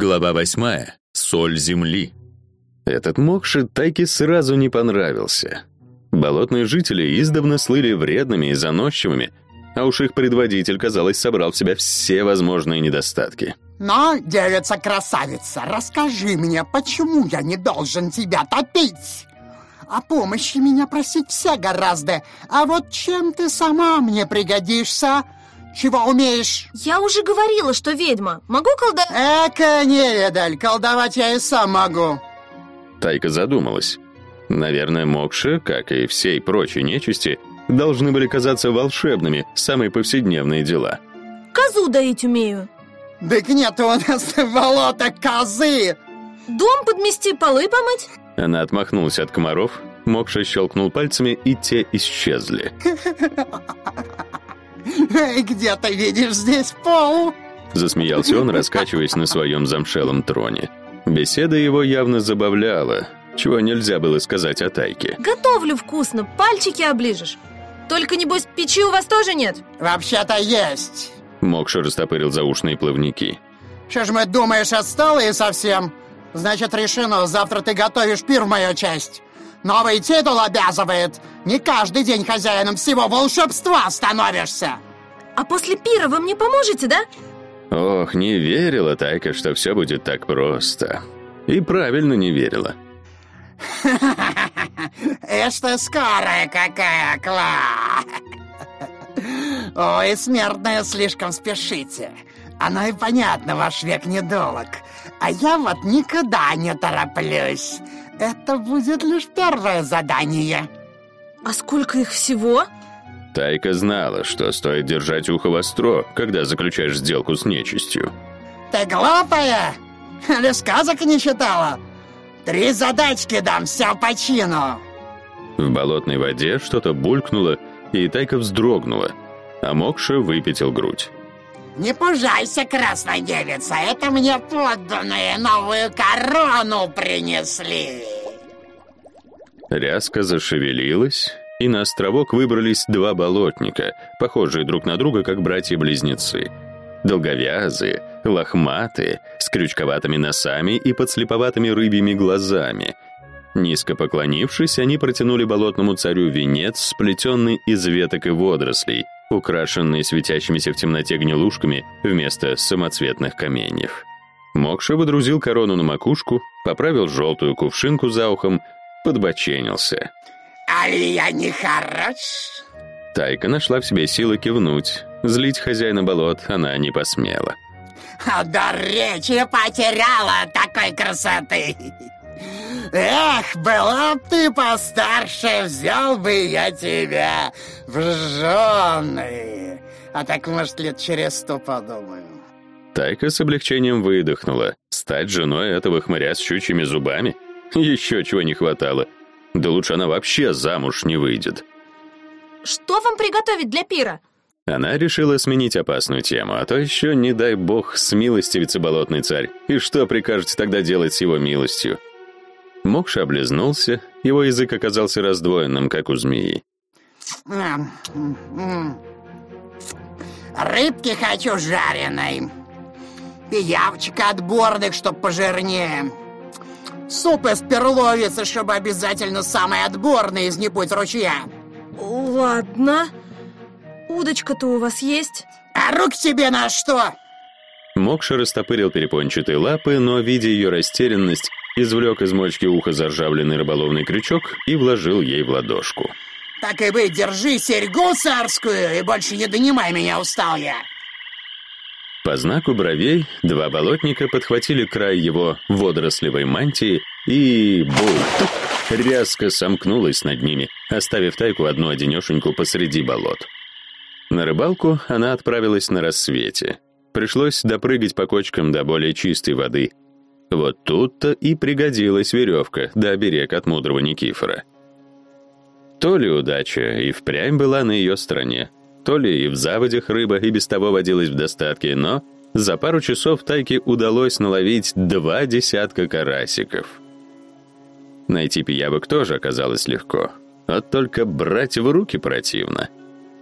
Глава восьмая. Соль земли. Этот Мокши Тайке сразу не понравился. Болотные жители издавна слыли вредными и заносчивыми, а уж их предводитель, казалось, собрал в себя все возможные недостатки. Но, девица-красавица, расскажи мне, почему я не должен тебя топить? О помощи меня просить все гораздо, а вот чем ты сама мне пригодишься? Чего умеешь? Я уже говорила, что ведьма. Могу колдовать? Эка невидаль, колдовать я и сам могу. Тайка задумалась. Наверное, Мокши, как и всей прочей нечисти, должны были казаться волшебными, самые повседневные дела. Козу доить умею. Так нет у нас болота козы. Дом подмести, полы помыть? Она отмахнулась от комаров, Мокша щелкнул пальцами, и те исчезли. Где ты видишь здесь пол? Засмеялся он, раскачиваясь на своем замшелом троне. Беседа его явно забавляла, чего нельзя было сказать о Тайке. Готовлю вкусно, пальчики оближешь. Только, небось, печи у вас тоже нет? Вообще-то есть. Мокша растопырил заушные плавники. Что ж мы, думаешь, отсталые совсем? Значит, решено, завтра ты готовишь пир в мою честь. Новый титул обязывает. Не каждый день хозяином всего волшебства становишься. А после пира вы мне поможете, да? Ох, не верила Тайка, что все будет так просто. И правильно не верила. Эш ты скорая какая, Кла! Ой, смертная, слишком спешите. Оно и понятно, ваш век недолг. А я вот никуда не тороплюсь. Это будет лишь первое задание. А сколько их всего? Тайка знала, что стоит держать ухо востро, когда заключаешь сделку с нечистью. Ты глупая? Или сказок не читала? Три задачки дам, все по чину. В болотной воде что-то булькнуло, и Тайка вздрогнула, а Мокша выпятил грудь. Не пужайся, красная девица, это мне подданные новую корону принесли. Ряска зашевелилась, и на островок выбрались два болотника, похожие друг на друга, как братья-близнецы. Долговязые, лохматые, с крючковатыми носами и подслеповатыми рыбьими глазами. Низко поклонившись, они протянули болотному царю венец, сплетенный из веток и водорослей, украшенный светящимися в темноте гнилушками вместо самоцветных каменьев. Мокша выдрузил корону на макушку, поправил желтую кувшинку за ухом, подбоченился. Али я не хорош? Тайка нашла в себе силы кивнуть. Злить хозяина болот она не посмела. А до речи потеряла такой красоты. Эх, была б ты постарше, взял бы я тебя в жены. А так, может, лет через сто подумаю. Тайка с облегчением выдохнула. Стать женой этого хмыря с щучьими зубами? Еще чего не хватало. Да лучше она вообще замуж не выйдет. Что вам приготовить для пира? Она решила сменить опасную тему, а то еще, не дай бог, смилостивится болотный царь. И что прикажете тогда делать с его милостью? Мокша облизнулся, его язык оказался раздвоенным, как у змеи. Рыбки хочу жареной. Пиявчика отборных, чтоб пожирнее. Суп из перловицы, чтобы обязательно самый отборный из не будь ручья. Ладно. Удочка-то у вас есть? А рук тебе на что? Мокша растопырил перепончатые лапы, но, видя ее растерянность, извлек из мочки уха заржавленный рыболовный крючок и вложил ей в ладошку. Так и быть, держи серьгу царскую и больше не донимай меня, устал я. По знаку бровей два болотника подхватили край его водорослевой мантии и... Буль! Рязко сомкнулась над ними, оставив тайку одну одинешеньку посреди болот. На рыбалку она отправилась на рассвете. Пришлось допрыгать по кочкам до более чистой воды. Вот тут-то и пригодилась веревка да оберег от мудрого Никифора. То ли удача и впрямь была на ее стороне, то ли и в заводях рыба и без того водилась в достатке, но за пару часов Тайке удалось наловить два десятка карасиков. Найти пиявок тоже оказалось легко, а только брать в руки противно.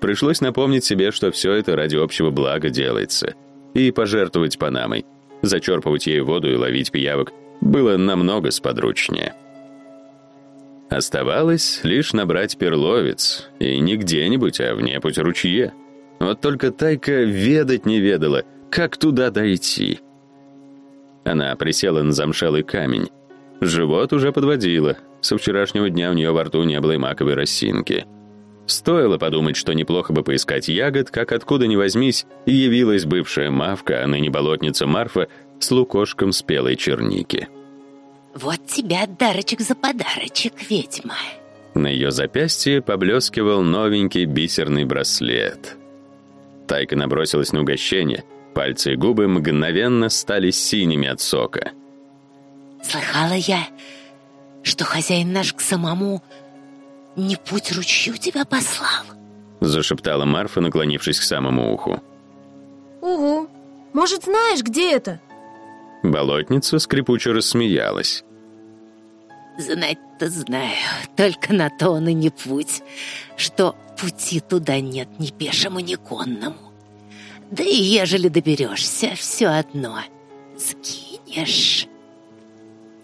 Пришлось напомнить себе, что все это ради общего блага делается, и пожертвовать Панамой. Зачерпывать ей воду и ловить пиявок было намного сподручнее. Оставалось лишь набрать перловец, и не где-нибудь, а в непуть ручье. Вот только Тайка ведать не ведала, как туда дойти. Она присела на замшелый камень. Живот уже подводило. Со вчерашнего дня у нее во рту не было и маковой росинки. Стоило подумать, что неплохо бы поискать ягод, как откуда ни возьмись, явилась бывшая мавка, а ныне болотница Марфа, с лукошком спелой черники. «Вот тебя дарочек за подарочек, ведьма!» На ее запястье поблескивал новенький бисерный браслет. Тайка набросилась на угощение, пальцы и губы мгновенно стали синими от сока. «Слыхала я, что хозяин наш к самому не путь ручью тебя послал?» Зашептала Марфа, наклонившись к самому уху. Угу. Может, знаешь, где это? Болотница скрипуче рассмеялась. «Знать-то знаю, только на то он и не путь, что пути туда нет ни пешему, ни конному. Да и ежели доберешься, все одно сгинешь».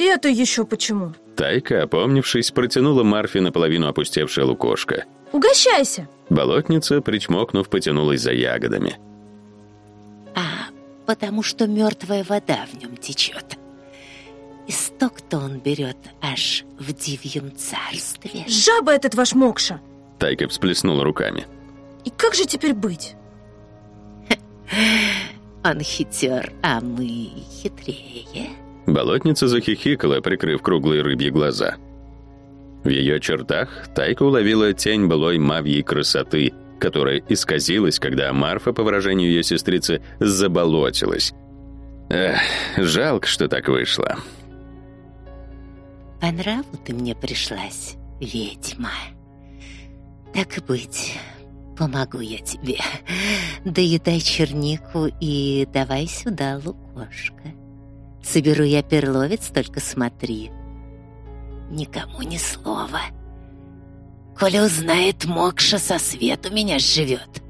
Это еще почему? Тайка, опомнившись, протянула Марфе наполовину опустевшее лукошко. Угощайся. Болотница, причмокнув, потянулась за ягодами. А потому что мертвая вода в нем течет. Исток-то он берет аж в дивьем царстве. Жаба этот ваш Мокша. Тайка всплеснула руками. И как же теперь быть? Он хитер, а мы хитрее. Болотница захихикала, прикрыв круглые рыбьи глаза. В ее чертах Тайка уловила тень былой мавьей красоты, которая исказилась, когда Марфа, по выражению ее сестрицы, заболотилась. Эх, жалко, что так вышло. По нраву ты мне пришлась, ведьма. Так и быть, помогу я тебе. Доедай чернику и давай сюда лукошко. Соберу я перловец, только смотри. Никому ни слова. Коли узнает Мокша, со свету меня живет.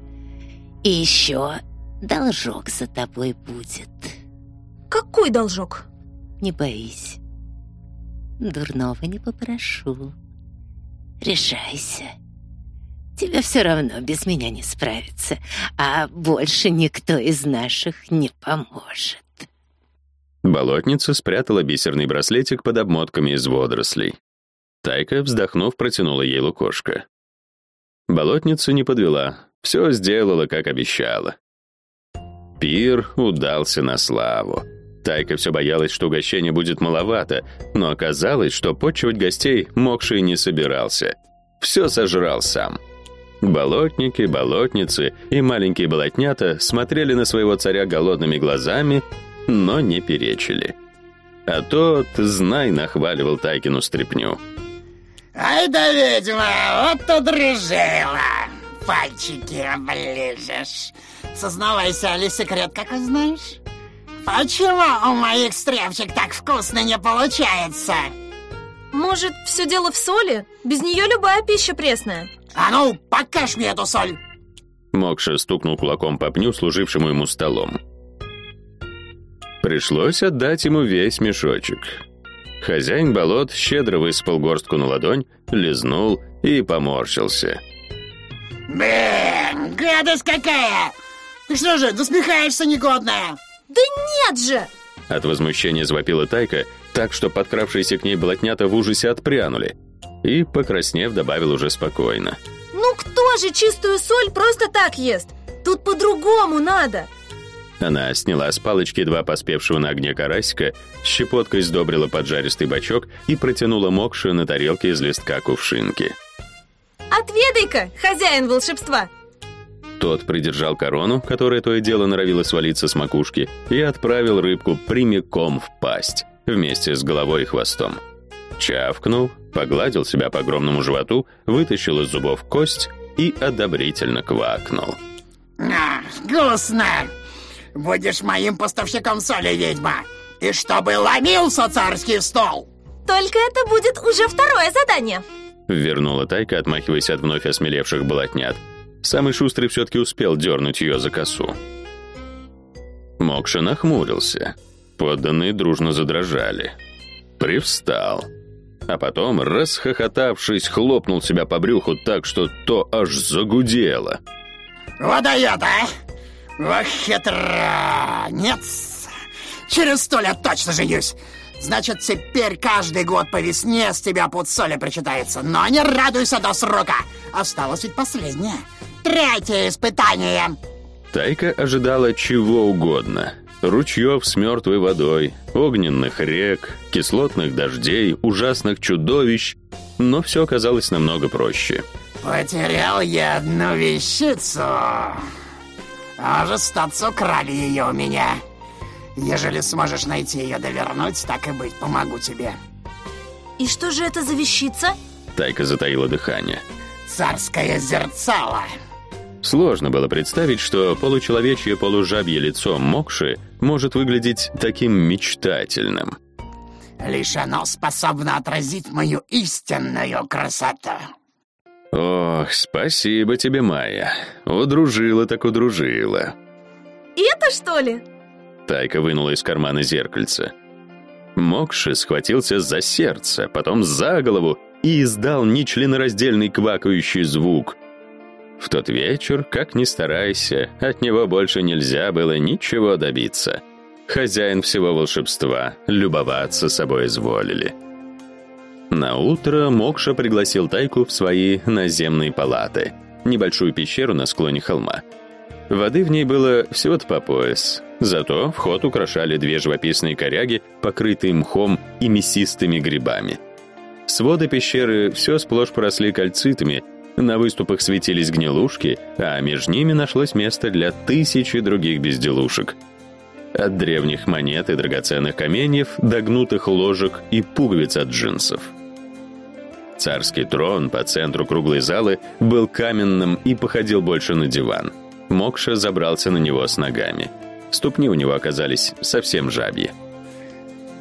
И еще должок за тобой будет. Какой должок? Не боись. Дурного не попрошу. Решайся. Тебе все равно без меня не справиться, а больше никто из наших не поможет. Болотница спрятала бисерный браслетик под обмотками из водорослей. Тайка, вздохнув, протянула ей лукошко. Болотница не подвела, все сделала, как обещала. Пир удался на славу. Тайка все боялась, что угощения будет маловато, но оказалось, что почивать гостей Мокший не собирался. Все сожрал сам. Болотники, болотницы и маленькие болотнята смотрели на своего царя голодными глазами но не перечили. А тот, знай, нахваливал Тайкину стряпню. Ай да ведьма, вот удружила. Пальчики оближешь. Сознавайся, Али, секрет какой знаешь? Почему у моих стряпчик так вкусно не получается? Может, все дело в соли? Без нее любая пища пресная. А ну, покажь мне эту соль. Мокша стукнул кулаком по пню, служившему ему столом. Пришлось отдать ему весь мешочек. Хозяин болот щедро высыпал горстку на ладонь, лизнул и поморщился. Блин, гадость какая! Ты что же, насмехаешься, негодная? Да нет же! От возмущения завопила Тайка, так что подкравшиеся к ней болотнята в ужасе отпрянули. И, покраснев, добавил уже спокойно. Ну кто же чистую соль просто так ест? Тут по-другому надо. Она сняла с палочки два поспевшего на огне карасика, щепоткой сдобрила поджаристый бачок и протянула мокшую на тарелке из листка кувшинки. Отведай-ка, хозяин волшебства! Тот придержал корону, которая то и дело норовила свалиться с макушки, и отправил рыбку прямиком в пасть, вместе с головой и хвостом. Чавкнул, погладил себя по огромному животу, вытащил из зубов кость и одобрительно квакнул. Вкусно! Будешь моим поставщиком соли, ведьма! И чтобы ломился царский стол!» «Только это будет уже второе задание!» Вернула Тайка, отмахиваясь от вновь осмелевших болотнят. Самый шустрый все-таки успел дернуть ее за косу. Мокша нахмурился. Подданные дружно задрожали. Привстал. А потом, расхохотавшись, хлопнул себя по брюху так, что то аж загудело. Вот дает, а! Ох, хитранец! Через сто лет точно женюсь! Значит, теперь каждый год по весне с тебя пуд соли прочитается. Но не радуйся до срока. Осталось ведь последнее. Третье испытание. Тайка ожидала чего угодно. Ручьев с мертвой водой, огненных рек, кислотных дождей, ужасных чудовищ. Но все оказалось намного проще. Потерял я одну вещицу. Может, статься украли ее у меня. Ежели сможешь найти ее да вернуть, так и быть, помогу тебе. И что же это за вещица? Тайка затаила дыхание. Царское зерцало. Сложно было представить, что получеловечье полужабье лицо Мокши может выглядеть таким мечтательным. Лишь оно способно отразить мою истинную красоту. Ох, спасибо тебе, Майя. Удружила так удружила. Это что ли? Тайка вынула из кармана зеркальце. Мокши схватился за сердце, потом за голову и издал нечленораздельный квакающий звук. В тот вечер, как ни старайся, от него больше нельзя было ничего добиться. Хозяин всего волшебства любоваться собой изволили. На утро Мокша пригласил Тайку в свои наземные палаты, небольшую пещеру на склоне холма. Воды в ней было всего-то по пояс. Зато вход украшали две живописные коряги, покрытые мхом и мясистыми грибами. Своды пещеры все сплошь поросли кальцитами, на выступах светились гнилушки, а между ними нашлось место для тысячи других безделушек. От древних монет и драгоценных каменьев до гнутых ложек и пуговиц от джинсов. Царский трон по центру круглой залы был каменным и походил больше на диван. Мокша забрался на него с ногами. Ступни у него оказались совсем жабьи.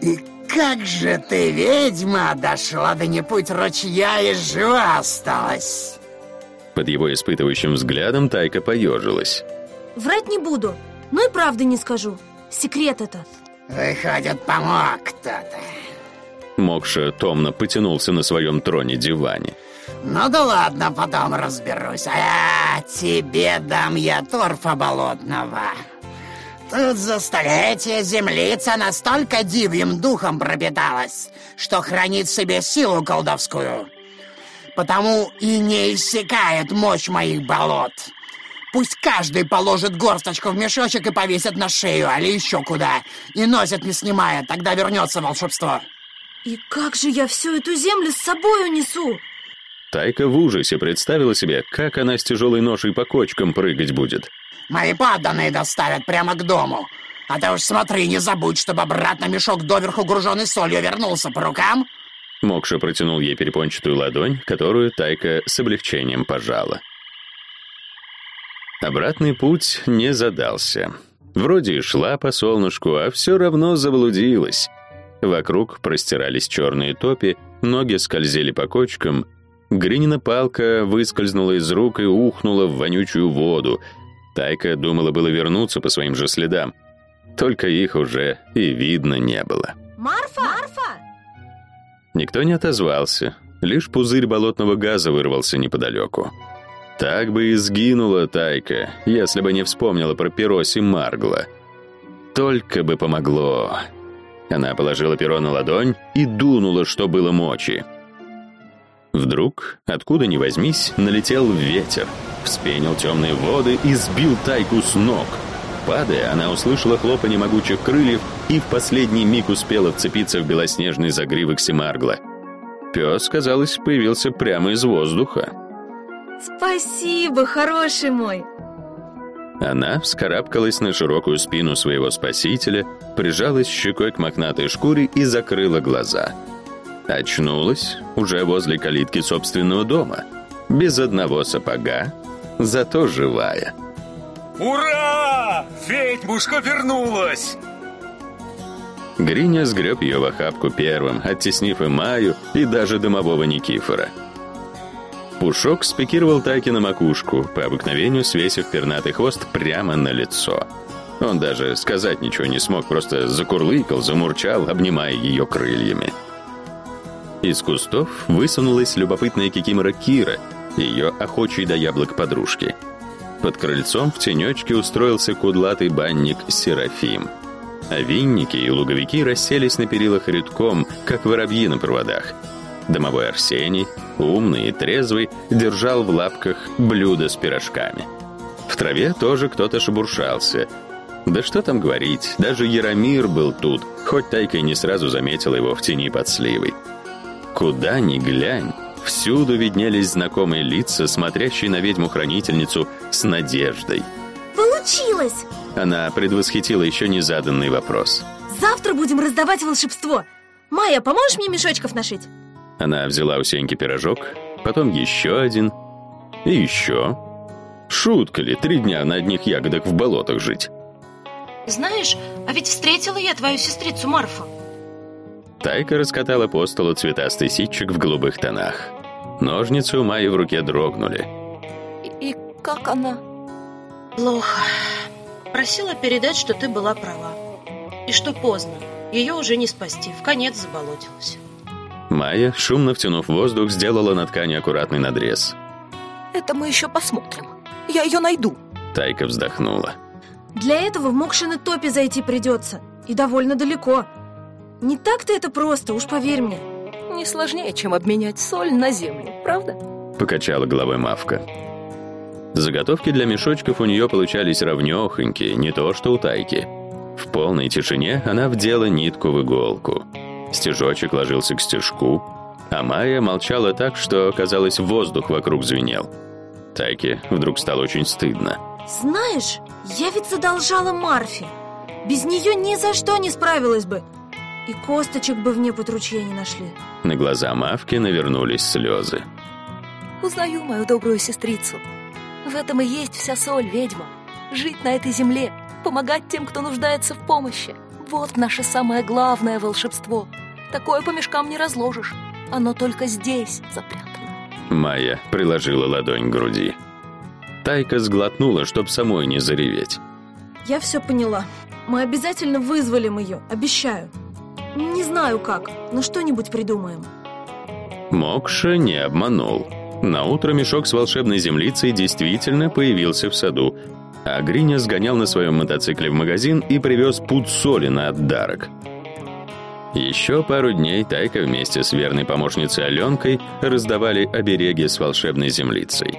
И как же ты, ведьма, дошла до не путь ручья и жива осталась? Под его испытывающим взглядом Тайка поежилась. Врать не буду, но и правды не скажу. Секрет это. Выходит, помог кто-то. Мокша томно потянулся на своем троне-диване. Ну да ладно, потом разберусь. А тебе дам я торфа болотного. Тут за столетия землица настолько дивьим духом пропиталась, что хранит в себе силу колдовскую. Потому и не иссякает мощь моих болот. Пусть каждый положит горсточку в мешочек и повесит на шею, али еще куда, и носит не снимая, тогда вернется волшебство. И как же я всю эту землю с собой унесу? Тайка в ужасе представила себе, как она с тяжелой ношей по кочкам прыгать будет. Мои подданные доставят прямо к дому. А ты уж смотри, не забудь, чтобы обратно мешок доверху груженный солью вернулся по рукам. Мокша протянул ей перепончатую ладонь, которую Тайка с облегчением пожала. Обратный путь не задался. Вроде и шла по солнышку, а все равно заблудилась. Вокруг простирались черные топи, ноги скользили по кочкам. Гринина палка выскользнула из рук и ухнула в вонючую воду. Тайка думала было вернуться по своим же следам. Только их уже и видно не было. Марфа! Марфа! Никто не отозвался. Лишь пузырь болотного газа вырвался неподалеку. Так бы и сгинула Тайка, если бы не вспомнила про Пероси Маргла. Только бы помогло. Она положила перо на ладонь и дунула, что было мочи. Вдруг, откуда ни возьмись, налетел ветер, вспенил темные воды и сбил Тайку с ног. Падая, она услышала хлопанье могучих крыльев и в последний миг успела вцепиться в белоснежный загривок Семаргла. Пес, казалось, появился прямо из воздуха. Спасибо, хороший мой. Она вскарабкалась на широкую спину своего спасителя, прижалась щекой к мохнатой шкуре и закрыла глаза. Очнулась уже возле калитки собственного дома, без одного сапога, зато живая. Ура! Ведьмушка вернулась! Гриня сгреб ее в охапку первым, оттеснив и Маю, и даже дымового Никифора. Пушок спикировал Тайки на макушку, по обыкновению свесив пернатый хвост прямо на лицо. Он даже сказать ничего не смог, просто закурлыкал, замурчал, обнимая ее крыльями. Из кустов высунулась любопытная кикимора Кира, ее охочей до яблок подружки. Под крыльцом в тенечке устроился кудлатый банник Серафим. А винники и луговики расселись на перилах редком, как воробьи на проводах. Домовой Арсений, умный и трезвый, держал в лапках блюдо с пирожками. В траве тоже кто-то шебуршался. Да что там говорить, даже Яромир был тут, хоть Тайка и не сразу заметила его в тени под сливой. Куда ни глянь, всюду виднелись знакомые лица, смотрящие на ведьму-хранительницу с надеждой. Получилось! Она предвосхитила еще не заданный вопрос. Завтра будем раздавать волшебство. Майя, поможешь мне мешочков нашить? Она взяла у Сеньки пирожок, потом еще один и еще. Шутка ли, три дня на одних ягодах в болотах жить? Знаешь, а ведь встретила я твою сестрицу Марфу. Тайка раскатала по столу цветастый ситчик в голубых тонах. Ножницы у Майи в руке дрогнули. И, и как она? Плохо. Просила передать, что ты была права. И что поздно. Ее уже не спасти. В конец заболотилась. Майя, шумно втянув воздух, сделала на ткани аккуратный надрез. Это мы еще посмотрим. Я ее найду. Тайка вздохнула. Для этого в Мокшины топи зайти придется. И довольно далеко. Не так-то это просто, уж поверь мне. Не сложнее, чем обменять соль на землю, правда? Покачала головой Мавка. Заготовки для мешочков у нее получались равнёхонькие, не то что у Тайки. В полной тишине она вдела нитку в иголку. Стежочек ложился к стежку, а Майя молчала так, что, казалось, воздух вокруг звенел. Тайке вдруг стало очень стыдно. Знаешь, я ведь задолжала Марфе. Без нее ни за что не справилась бы. И косточек бы вне под ручья не нашли. На глаза Мавки навернулись слезы. Узнаю мою добрую сестрицу. В этом и есть вся соль, ведьма. Жить на этой земле, помогать тем, кто нуждается в помощи. Вот наше самое главное волшебство. Такое по мешкам не разложишь. Оно только здесь запрятано. Майя приложила ладонь к груди. Тайка сглотнула, чтоб самой не зареветь. Я все поняла. Мы обязательно вызволим ее, обещаю. Не знаю как, но что-нибудь придумаем. Мокша не обманул. На утро мешок с волшебной землицей действительно появился в саду, а Гриня сгонял на своем мотоцикле в магазин и привез пуд соли на отдарок. Еще пару дней Тайка вместе с верной помощницей Аленкой раздавали обереги с волшебной землицей.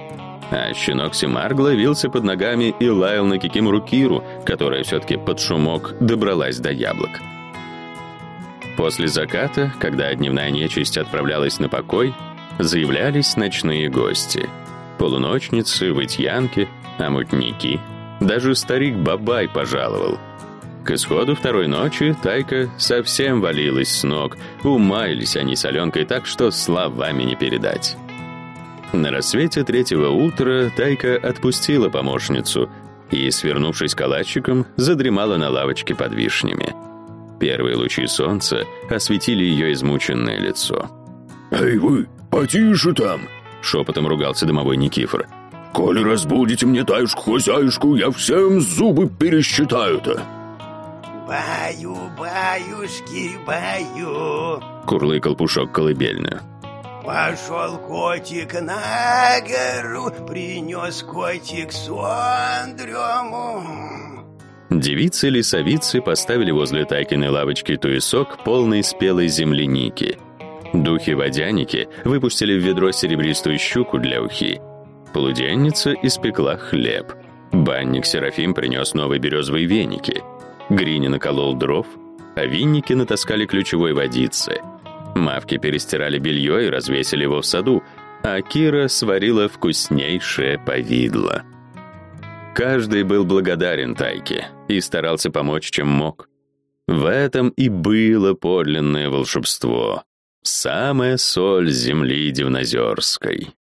А щенок Симар главился под ногами и лаял на Кикимору Киру, которая все-таки под шумок добралась до яблок. После заката, когда дневная нечисть отправлялась на покой, заявлялись ночные гости. Полуночницы, вытьянки, амутники. Даже старик Бабай пожаловал. К исходу второй ночи Тайка совсем валилась с ног. Умаялись они с Аленкой так, что словами не передать. На рассвете третьего утра Тайка отпустила помощницу и, свернувшись калачиком, задремала на лавочке под вишнями. Первые лучи солнца осветили ее измученное лицо. «Эй вы, потише там!» — шепотом ругался домовой Никифор. «Коли разбудите мне таюшку-хозяюшку, я всем зубы пересчитаю-то!» Баю, баюшки, баю. Курлыкал пушок колыбельную. Пошел котик на гору, принес котик сон дрему. Девицы-лесовицы поставили возле Тайкиной лавочки туесок, полный спелой земляники. Духи-водяники выпустили в ведро серебристую щуку для ухи. Полуденница испекла хлеб. Банник Серафим принес новые березовые веники. Грини наколол дров, а винники натаскали ключевой водицы. Мавки перестирали белье и развесили его в саду, а Кира сварила вкуснейшее повидло. Каждый был благодарен Тайке и старался помочь, чем мог. В этом и было подлинное волшебство. Самая соль земли Дивнозерской.